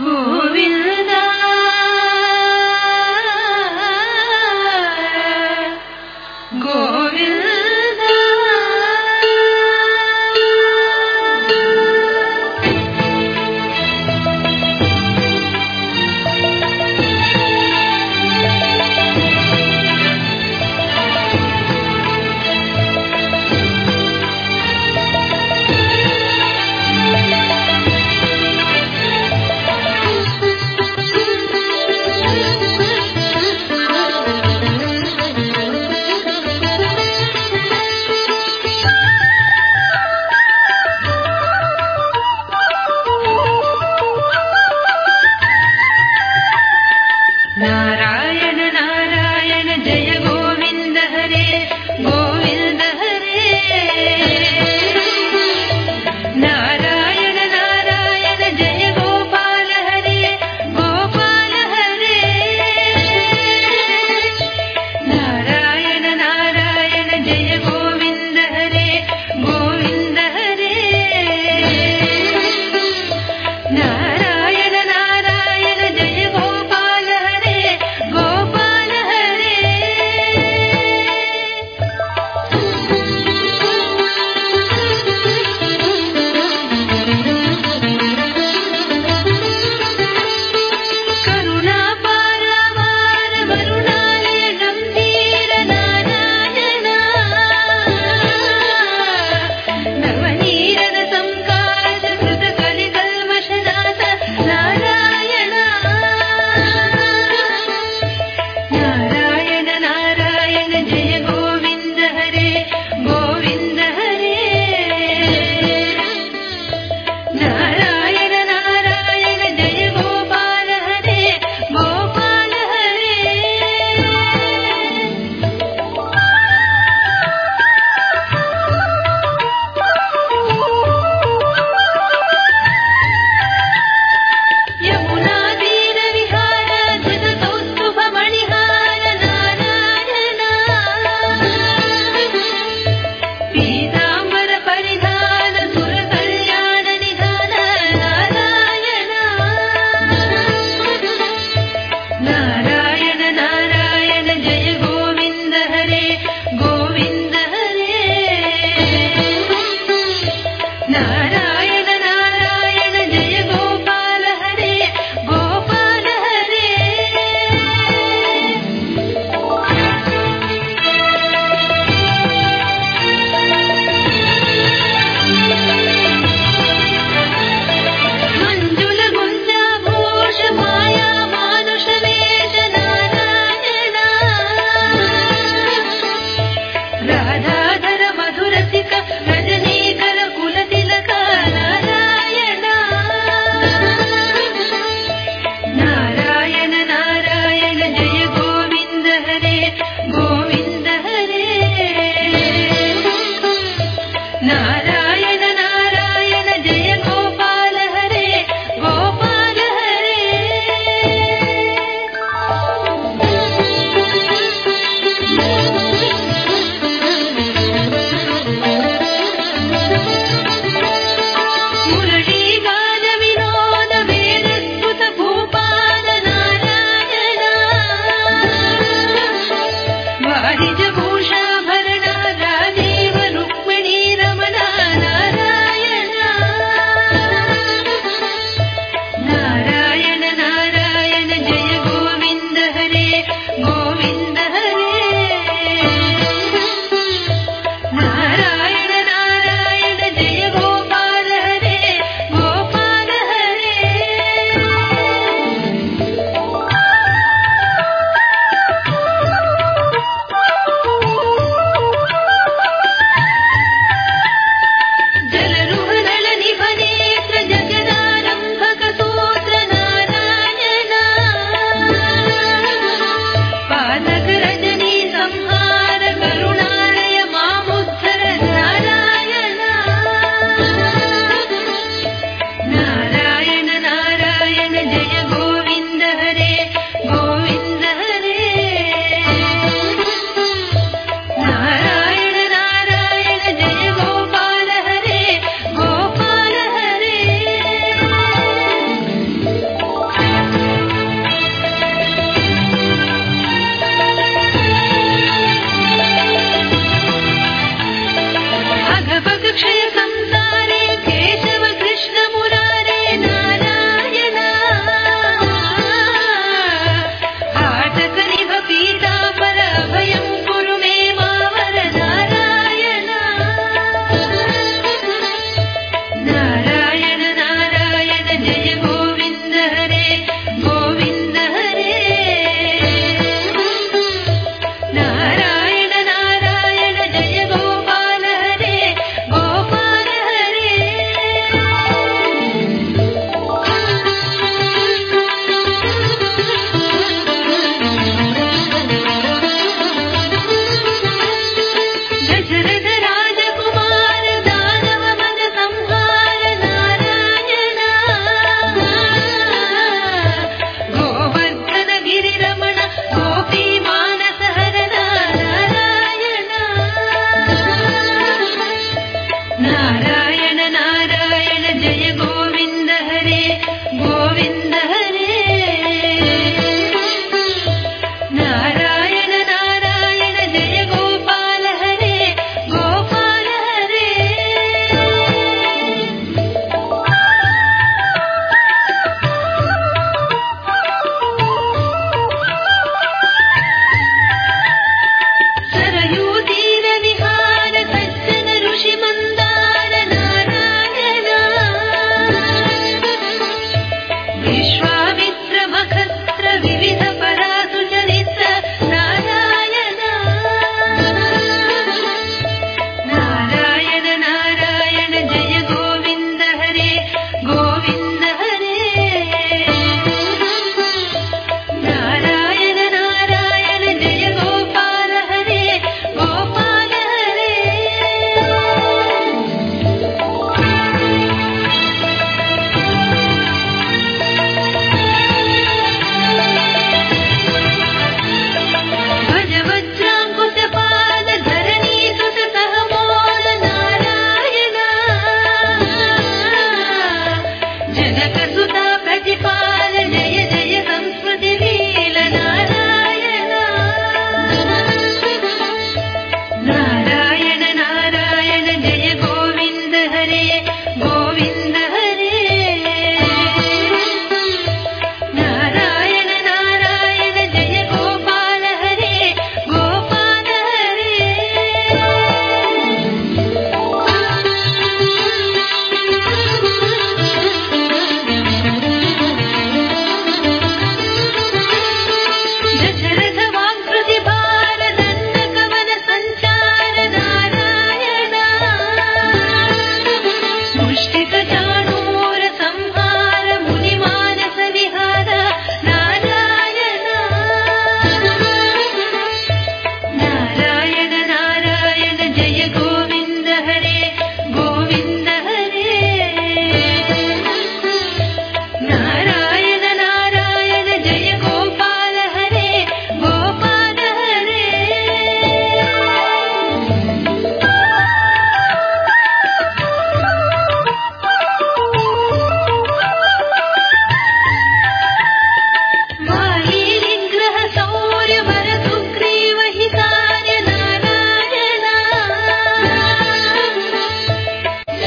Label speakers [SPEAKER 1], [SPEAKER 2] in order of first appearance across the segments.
[SPEAKER 1] Govind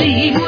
[SPEAKER 1] You.